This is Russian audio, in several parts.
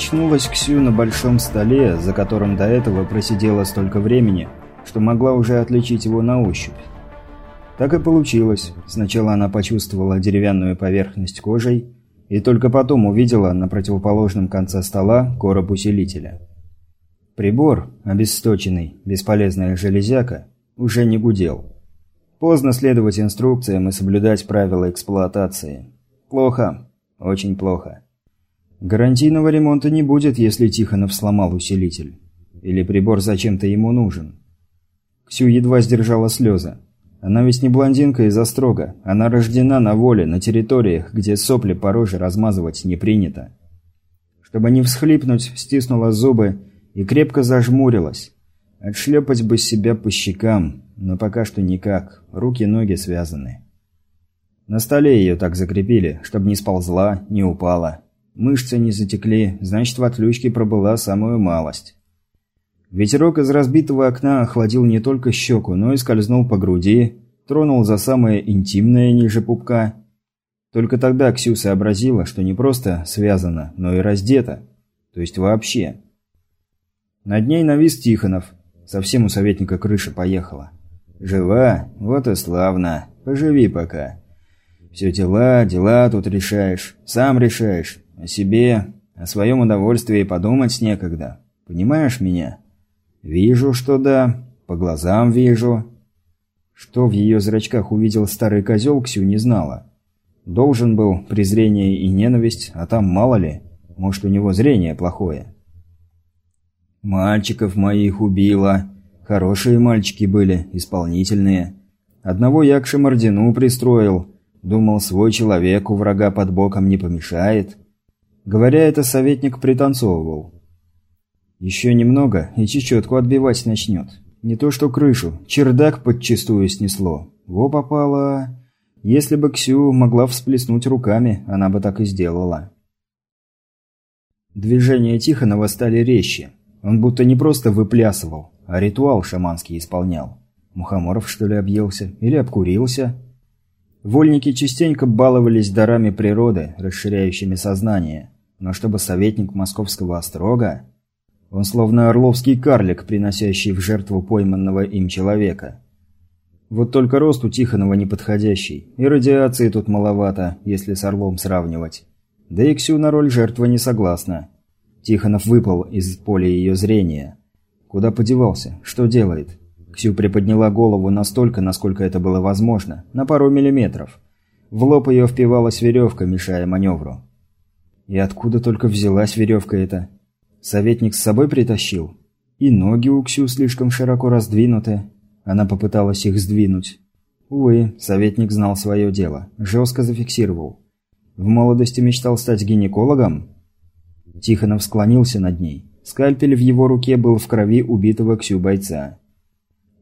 Очнулась Ксю на большом столе, за которым до этого просидела столько времени, что могла уже отличить его на ощупь. Так и получилось. Сначала она почувствовала деревянную поверхность кожей, и только потом увидела на противоположном конце стола короб усилителя. Прибор, обесточенный, бесполезная железяка, уже не гудел. Поздно следовать инструкциям и соблюдать правила эксплуатации. Плохо. Очень плохо. Гарантийного ремонта не будет, если Тихонов сломал усилитель. Или прибор зачем-то ему нужен. Ксю едва сдержала слезы. Она ведь не блондинка из-за строга. Она рождена на воле, на территориях, где сопли по роже размазывать не принято. Чтобы не всхлипнуть, стиснула зубы и крепко зажмурилась. Отшлепать бы себя по щекам, но пока что никак. Руки-ноги связаны. На столе ее так закрепили, чтобы не сползла, не упала. Мышцы не затекли, значит, в отлючке пробыла самую малость. Ветерок из разбитого окна охладил не только щеку, но и скользнул по груди, тронул за самое интимное ниже пупка. Только тогда Ксю сообразила, что не просто связана, но и раздета. То есть вообще. Над ней навис Тихонов. Совсем у советника крыша поехала. «Жива? Вот и славно. Поживи пока. Все дела, дела тут решаешь. Сам решаешь. О себе, о своем удовольствии подумать некогда. Понимаешь меня?» «Вижу, что да. По глазам вижу». Что в ее зрачках увидел старый козел, Ксю не знала. Должен был презрение и ненависть, а там мало ли, может у него зрение плохое. «Мальчиков моих убила. Хорошие мальчики были, исполнительные. Одного я к пристроил. Думал, свой человек у врага под боком не помешает». Говоря это, советник пританцовывал. Еще немного, и чечетку отбивать начнет. Не то что крышу, чердак подчистую снесло. Во попало... Если бы Ксю могла всплеснуть руками, она бы так и сделала. Движения Тихонова стали резче. Он будто не просто выплясывал, а ритуал шаманский исполнял. Мухоморов, что ли, объелся? Или обкурился? Вольники частенько баловались дарами природы, расширяющими сознание. Но чтобы советник московского острога... Он словно орловский карлик, приносящий в жертву пойманного им человека. Вот только рост у Тихонова неподходящий, и радиации тут маловато, если с орлом сравнивать. Да и Ксю на роль жертвы не согласна. Тихонов выпал из поля ее зрения. Куда подевался? Что делает? Ксю приподняла голову настолько, насколько это было возможно, на пару миллиметров. В лоб ее впивалась веревка, мешая маневру. И откуда только взялась веревка эта? Советник с собой притащил? И ноги у Ксю слишком широко раздвинуты. Она попыталась их сдвинуть. Увы, советник знал свое дело. Жестко зафиксировал. В молодости мечтал стать гинекологом? Тихонов склонился над ней. Скальпель в его руке был в крови убитого Ксю бойца.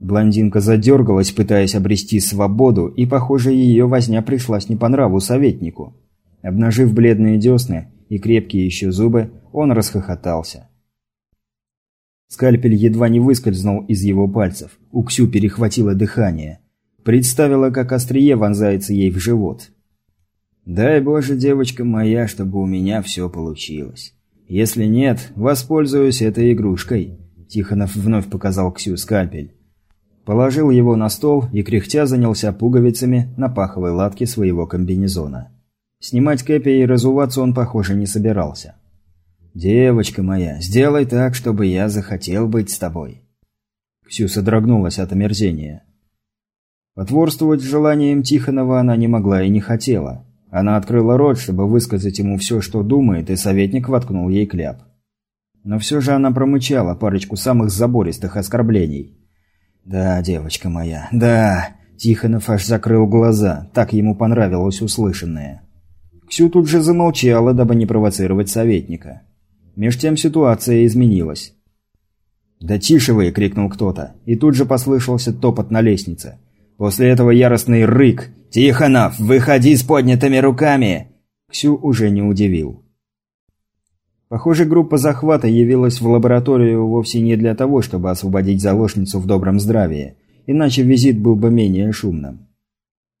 Блондинка задергалась, пытаясь обрести свободу, и, похоже, ее возня пришлась не по нраву советнику. Обнажив бледные десны и крепкие еще зубы, он расхохотался. Скальпель едва не выскользнул из его пальцев. У Ксю перехватило дыхание. Представила, как острие вонзается ей в живот. «Дай Боже, девочка моя, чтобы у меня все получилось. Если нет, воспользуюсь этой игрушкой», – Тихонов вновь показал Ксю скальпель. Положил его на стол и кряхтя занялся пуговицами на паховой латке своего комбинезона. Снимать кэпи и разуваться он, похоже, не собирался. «Девочка моя, сделай так, чтобы я захотел быть с тобой». Ксю содрогнулась от омерзения. Потворствовать желанием Тихонова она не могла и не хотела. Она открыла рот, чтобы высказать ему все, что думает, и советник воткнул ей кляп. Но все же она промычала парочку самых забористых оскорблений. «Да, девочка моя, да!» Тихонов аж закрыл глаза, так ему понравилось услышанное. Ксю тут же замолчала, дабы не провоцировать советника. Меж тем ситуация изменилась. «Да тише вы!» – крикнул кто-то, и тут же послышался топот на лестнице. После этого яростный рык «Тихонов, выходи с поднятыми руками!» Ксю уже не удивил. Похоже, группа захвата явилась в лабораторию вовсе не для того, чтобы освободить заложницу в добром здравии, иначе визит был бы менее шумным.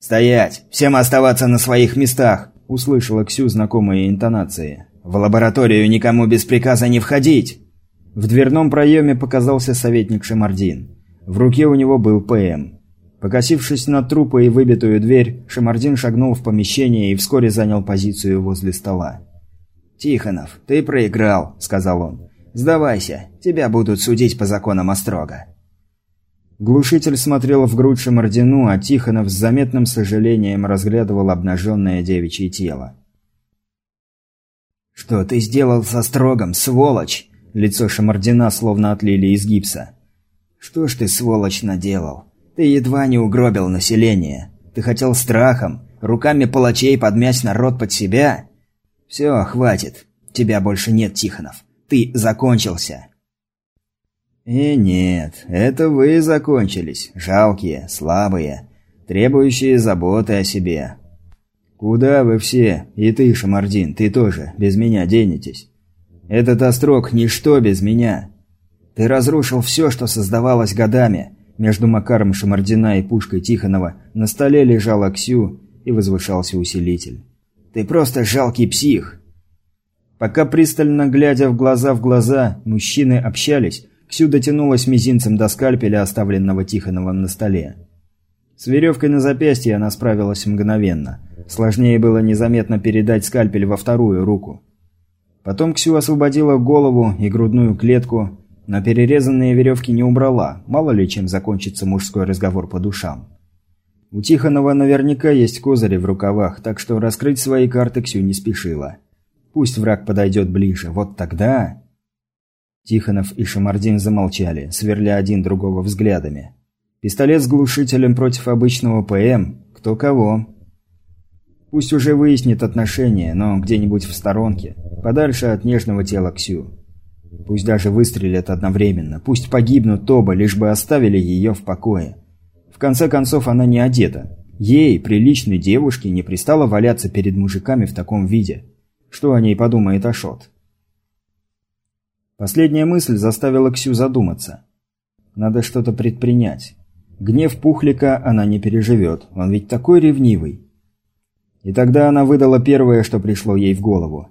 «Стоять! Всем оставаться на своих местах!» Услышала Ксю знакомые интонации. В лабораторию никому без приказа не входить!» В дверном проеме показался советник Шамардин. В руке у него был ПМ. Покосившись на трупы и выбитую дверь, Шамардин шагнул в помещение и вскоре занял позицию возле стола. «Тихонов, ты проиграл», — сказал он. «Сдавайся, тебя будут судить по законам Острога». Глушитель смотрел в грудь Шамардину, а Тихонов с заметным сожалением разглядывал обнаженное девичье тело. «Что ты сделал со Строгом, сволочь?» Лицо Шамардина словно отлили из гипса. «Что ж ты, сволочь, наделал? Ты едва не угробил население. Ты хотел страхом, руками палачей подмять народ под себя. Все, хватит. Тебя больше нет, Тихонов. Ты закончился. И нет, это вы закончились, жалкие, слабые, требующие заботы о себе. Куда вы все, и ты, Шамардин, ты тоже, без меня денетесь? Этот острог – ничто без меня. Ты разрушил все, что создавалось годами, между Макаром Шамардина и пушкой Тихонова на столе лежал Аксю и возвышался усилитель. «Ты просто жалкий псих!» Пока пристально глядя в глаза в глаза, мужчины общались, Ксю дотянулась мизинцем до скальпеля, оставленного Тихоновым на столе. С веревкой на запястье она справилась мгновенно. Сложнее было незаметно передать скальпель во вторую руку. Потом Ксю освободила голову и грудную клетку, но перерезанные веревки не убрала, мало ли чем закончится мужской разговор по душам. У Тихонова наверняка есть козыри в рукавах, так что раскрыть свои карты Ксю не спешила. Пусть враг подойдет ближе, вот тогда... Тихонов и Шамардин замолчали, сверля один другого взглядами. Пистолет с глушителем против обычного ПМ, кто кого. Пусть уже выяснит отношения, но где-нибудь в сторонке, подальше от нежного тела Ксю. Пусть даже выстрелят одновременно, пусть погибнут оба, лишь бы оставили ее в покое. В конце концов, она не одета. Ей, приличной девушке, не пристало валяться перед мужиками в таком виде. Что о ней подумает Ашот? Последняя мысль заставила Ксю задуматься. Надо что-то предпринять. Гнев Пухлика она не переживет, он ведь такой ревнивый. И тогда она выдала первое, что пришло ей в голову.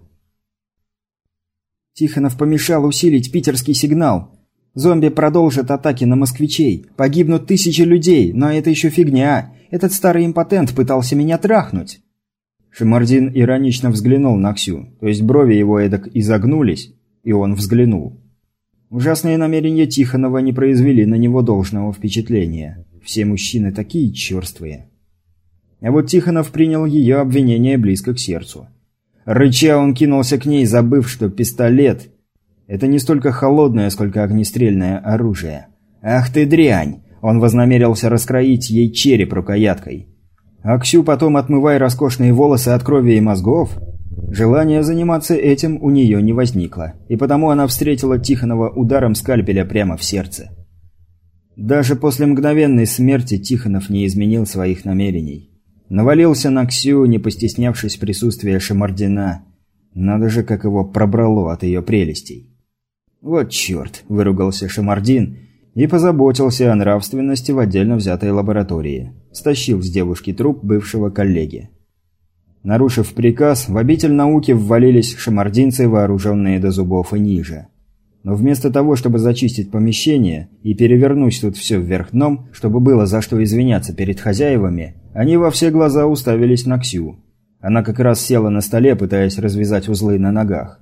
Тихонов помешал усилить питерский сигнал. Зомби продолжат атаки на москвичей. Погибнут тысячи людей, но это еще фигня. Этот старый импотент пытался меня трахнуть. Шамардин иронично взглянул на Ксю, то есть брови его эдак изогнулись, и он взглянул. Ужасные намерения Тихонова не произвели на него должного впечатления. Все мужчины такие черствые. А вот Тихонов принял ее обвинение близко к сердцу. Рыча он кинулся к ней, забыв, что пистолет – это не столько холодное, сколько огнестрельное оружие. «Ах ты дрянь!» Он вознамерился раскроить ей череп рукояткой. Аксю потом отмывай роскошные волосы от крови и мозгов. Желание заниматься этим у нее не возникло, и потому она встретила Тихонова ударом скальпеля прямо в сердце. Даже после мгновенной смерти Тихонов не изменил своих намерений. Навалился на Ксю, не постеснявшись присутствия Шамардина. Надо же, как его пробрало от ее прелестей. «Вот черт!» – выругался Шамардин и позаботился о нравственности в отдельно взятой лаборатории. Стащил с девушки труп бывшего коллеги. Нарушив приказ, в обитель науки ввалились шамардинцы, вооруженные до зубов и ниже. Но вместо того, чтобы зачистить помещение и перевернуть тут все вверх дном, чтобы было за что извиняться перед хозяевами, они во все глаза уставились на Ксю. Она как раз села на столе, пытаясь развязать узлы на ногах.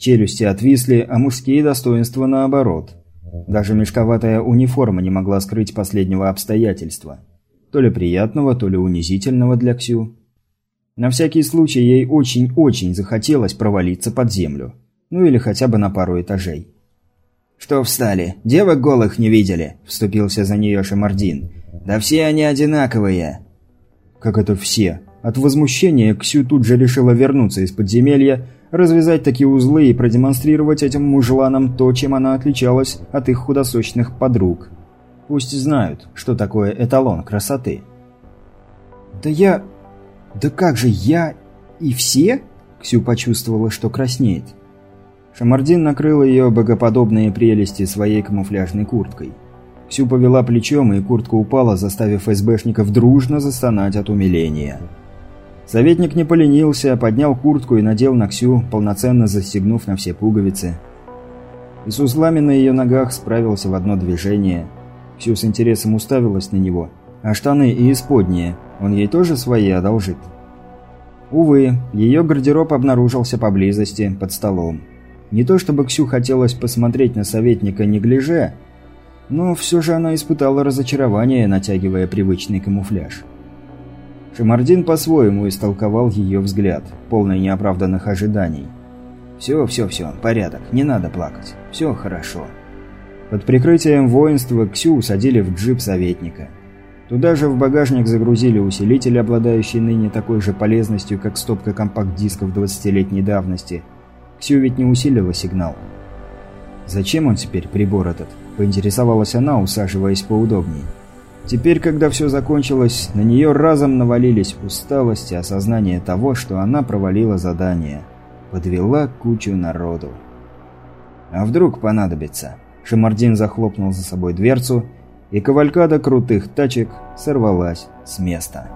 Челюсти отвисли, а мужские достоинства наоборот. Даже мешковатая униформа не могла скрыть последнего обстоятельства. То ли приятного, то ли унизительного для Ксю. На всякий случай ей очень-очень захотелось провалиться под землю. Ну или хотя бы на пару этажей. «Что встали? Девок голых не видели?» – вступился за нее Шамардин. «Да все они одинаковые!» «Как это все?» От возмущения Ксю тут же решила вернуться из подземелья, развязать такие узлы и продемонстрировать этим мужланам то, чем она отличалась от их худосочных подруг. Пусть знают, что такое эталон красоты. «Да я... Да как же я... И все?» Ксю почувствовала, что краснеет. Шамардин накрыл ее богоподобные прелести своей камуфляжной курткой. Ксю повела плечом, и куртка упала, заставив СБшников дружно застонать от умиления. Советник не поленился, поднял куртку и надел на Ксю, полноценно застегнув на все пуговицы. И с узлами на ее ногах справился в одно движение. Ксю с интересом уставилась на него. А штаны и исподние он ей тоже свои одолжит? Увы, ее гардероб обнаружился поблизости, под столом. Не то чтобы Ксю хотелось посмотреть на советника неглиже, но все же она испытала разочарование, натягивая привычный камуфляж. Шамардин по-своему истолковал ее взгляд, полный неоправданных ожиданий. «Все, все, все, порядок, не надо плакать. Все хорошо». Под прикрытием воинства Ксю усадили в джип советника. Туда же в багажник загрузили усилитель, обладающий ныне такой же полезностью, как стопка компакт-дисков 20-летней давности. Ксю ведь не усилила сигнал. «Зачем он теперь, прибор этот?» – поинтересовалась она, усаживаясь поудобнее. Теперь, когда все закончилось, на нее разом навалились усталость и осознание того, что она провалила задание. Подвела кучу народу. А вдруг понадобится? Шамардин захлопнул за собой дверцу, и кавалькада крутых тачек сорвалась с места.